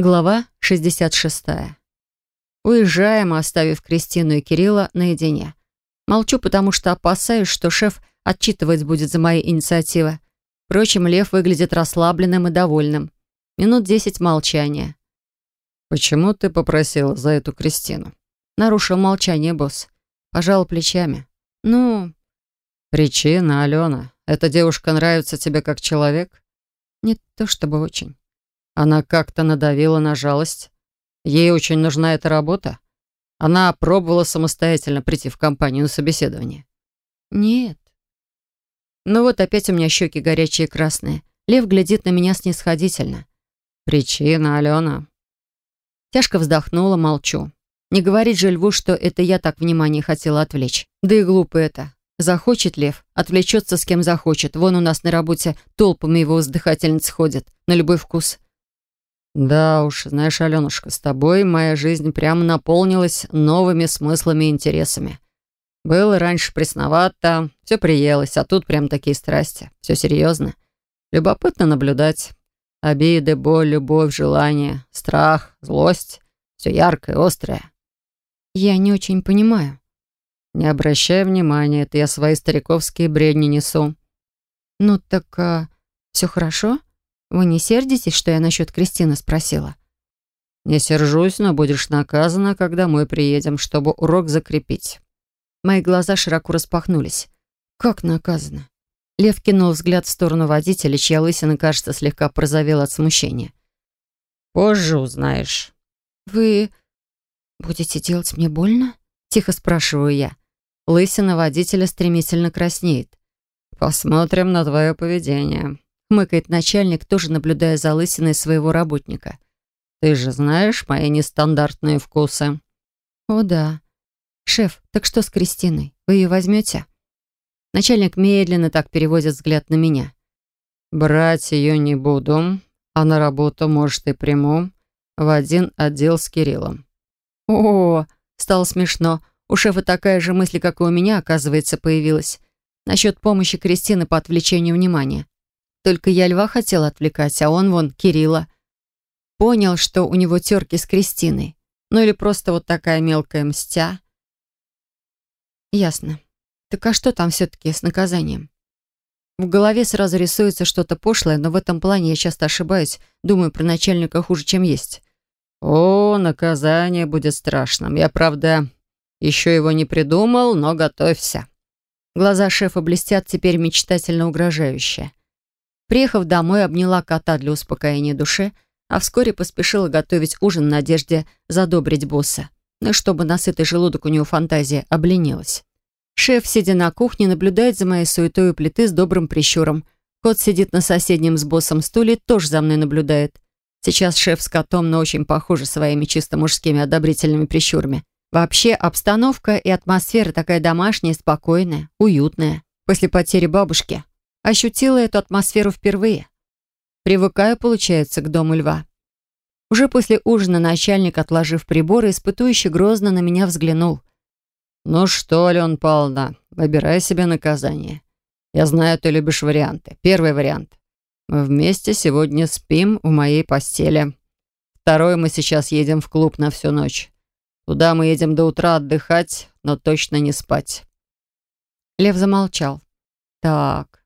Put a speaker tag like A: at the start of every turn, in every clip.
A: Глава 66. Уезжаем, оставив Кристину и Кирилла наедине. Молчу, потому что опасаюсь, что шеф отчитывать будет за мои инициативы. Впрочем, Лев выглядит расслабленным и довольным. Минут десять молчания.
B: «Почему ты попросила за эту Кристину?»
A: Нарушил молчание босс. Пожал плечами. «Ну...»
B: «Причина, Алена. Эта девушка нравится тебе как человек?»
A: «Не то чтобы очень».
B: Она как-то надавила на жалость. Ей очень нужна эта работа. Она пробовала самостоятельно прийти в компанию на собеседование.
A: Нет. Ну вот опять у меня щеки горячие и красные. Лев глядит на меня снисходительно.
B: Причина, Алена.
A: Тяжко вздохнула, молчу. Не говорить же Льву, что это я так внимание хотела отвлечь. Да и глупо это. Захочет Лев, отвлечется с кем захочет. Вон у нас на работе толпами его воздыхательниц ходят. На любой вкус.
B: «Да уж, знаешь, Аленушка, с тобой моя жизнь прямо наполнилась новыми смыслами и интересами. Было раньше пресновато, все приелось, а тут прям такие страсти. Все серьезно. Любопытно наблюдать. Обиды, боль, любовь, желание, страх, злость. Все яркое, острое.
A: Я не очень понимаю.
B: Не обращай внимания, это я свои стариковские бредни несу.
A: Ну так а, все хорошо? «Вы не сердитесь, что я насчет Кристины спросила?»
B: «Не сержусь, но будешь наказана, когда мы приедем, чтобы урок закрепить».
A: Мои глаза широко распахнулись. «Как наказана?» Лев кинул взгляд в сторону водителя, чья лысина, кажется, слегка порозовела от смущения.
B: «Позже узнаешь».
A: «Вы будете делать мне больно?» Тихо спрашиваю я. Лысина водителя стремительно краснеет.
B: «Посмотрим на твое поведение»,
A: хмыкает начальник, тоже наблюдая за лысиной своего работника.
B: «Ты же знаешь мои нестандартные вкусы».
A: «О да. Шеф, так что с Кристиной? Вы ее возьмете?» Начальник медленно так переводит взгляд на меня.
B: «Брать ее не буду, а на работу, может, и приму. В один отдел с Кириллом».
A: «О, стало смешно. У шефа такая же мысль, как и у меня, оказывается, появилась. Насчет помощи Кристины по отвлечению внимания. Только я Льва хотел отвлекать, а он вон Кирилла. Понял, что у него терки с Кристиной. Ну или просто вот такая мелкая мстя. Ясно. Так а что там все-таки с наказанием? В голове сразу рисуется что-то пошлое, но в этом плане я часто ошибаюсь. Думаю про начальника хуже, чем есть.
B: О, наказание будет страшным. Я, правда, еще его не придумал, но готовься.
A: Глаза шефа блестят теперь мечтательно угрожающе. Приехав домой, обняла кота для успокоения души, а вскоре поспешила готовить ужин в надежде задобрить босса. Ну, чтобы насытый желудок у него фантазия обленилась. Шеф, сидя на кухне, наблюдает за моей суетой у плиты с добрым прищуром. Кот сидит на соседнем с боссом стуле, тоже за мной наблюдает. Сейчас шеф с котом, но очень похожи своими чисто мужскими одобрительными прищурами. Вообще, обстановка и атмосфера такая домашняя, спокойная, уютная. После потери бабушки Ощутила эту атмосферу впервые. Привыкаю, получается, к дому льва. Уже после ужина начальник, отложив приборы, испытующе грозно на меня взглянул.
B: «Ну что, Алена Павловна, выбирай себе наказание. Я знаю, ты любишь варианты. Первый вариант. Мы вместе сегодня спим у моей постели. Второй, мы сейчас едем в клуб на всю ночь. Туда мы едем до утра отдыхать, но точно не спать».
A: Лев замолчал. «Так,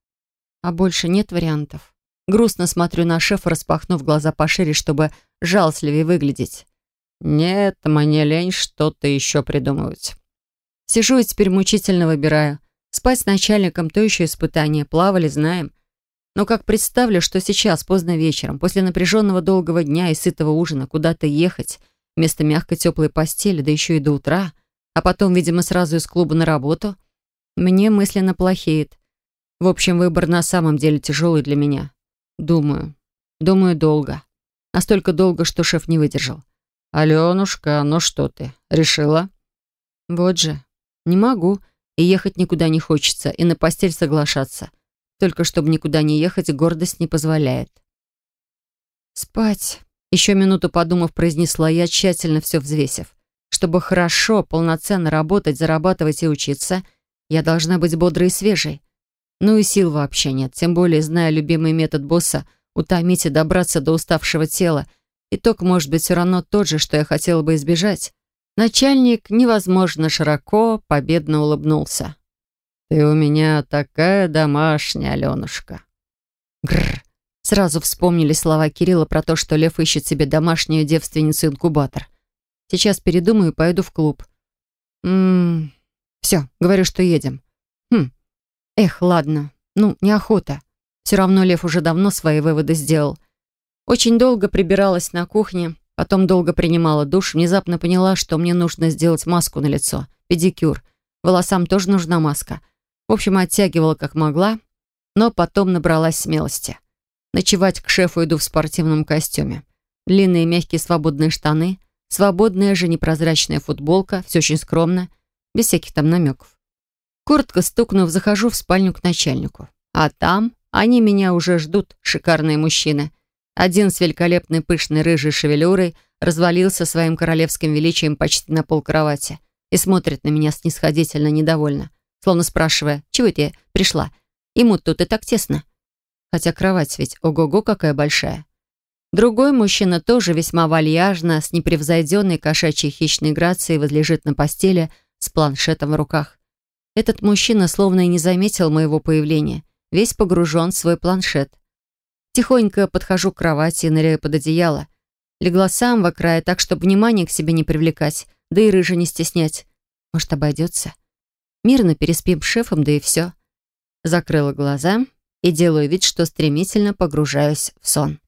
A: а больше нет вариантов. Грустно смотрю на шефа, распахнув глаза пошире, чтобы жалостливее выглядеть.
B: Нет, мне лень что-то еще придумывать.
A: Сижу и теперь мучительно выбираю. Спать с начальником — то еще испытание. Плавали, знаем. Но как представлю, что сейчас, поздно вечером, после напряженного долгого дня и сытого ужина, куда-то ехать, вместо мягкой теплой постели, да еще и до утра, а потом, видимо, сразу из клуба на работу, мне мысленно плохеет. В общем, выбор на самом деле тяжелый для меня. Думаю. Думаю долго. Настолько долго, что шеф не выдержал.
B: «Аленушка, ну что ты, решила?»
A: «Вот же. Не могу. И ехать никуда не хочется, и на постель соглашаться. Только чтобы никуда не ехать, гордость не позволяет». «Спать», — еще минуту подумав, произнесла я, тщательно все взвесив. «Чтобы хорошо, полноценно работать, зарабатывать и учиться, я должна быть бодрой и свежей. Ну и сил вообще нет, тем более, зная любимый метод босса, утомить и добраться до уставшего тела, Итог может быть все равно тот же, что я хотела бы избежать. Начальник невозможно широко, победно улыбнулся.
B: «Ты у меня такая домашняя, Аленушка».
A: Гррр. Сразу вспомнили слова Кирилла про то, что Лев ищет себе домашнюю девственницу-инкубатор. Сейчас передумаю и пойду в клуб. Ммм... Все, говорю, что едем. Эх, ладно. Ну, неохота. Все равно Лев уже давно свои выводы сделал. Очень долго прибиралась на кухне, потом долго принимала душ, внезапно поняла, что мне нужно сделать маску на лицо, педикюр. Волосам тоже нужна маска. В общем, оттягивала как могла, но потом набралась смелости. Ночевать к шефу иду в спортивном костюме. Длинные мягкие свободные штаны, свободная же непрозрачная футболка, все очень скромно, без всяких там намеков. Коротко стукнув, захожу в спальню к начальнику. А там они меня уже ждут, шикарные мужчины. Один с великолепной пышной рыжей шевелюрой развалился своим королевским величием почти на пол кровати и смотрит на меня снисходительно, недовольно, словно спрашивая, чего это я пришла? Ему тут и так тесно. Хотя кровать ведь ого-го какая большая. Другой мужчина тоже весьма вальяжно, с непревзойденной кошачьей хищной грацией возлежит на постели с планшетом в руках. Этот мужчина словно и не заметил моего появления, весь погружен в свой планшет. Тихонько подхожу к кровати и ныряю под одеяло. Легла самого края, так, чтобы внимание к себе не привлекать, да и рыжа не стеснять. Может, обойдется? Мирно переспим с шефом, да и все. Закрыла глаза и делаю вид, что стремительно погружаюсь в сон.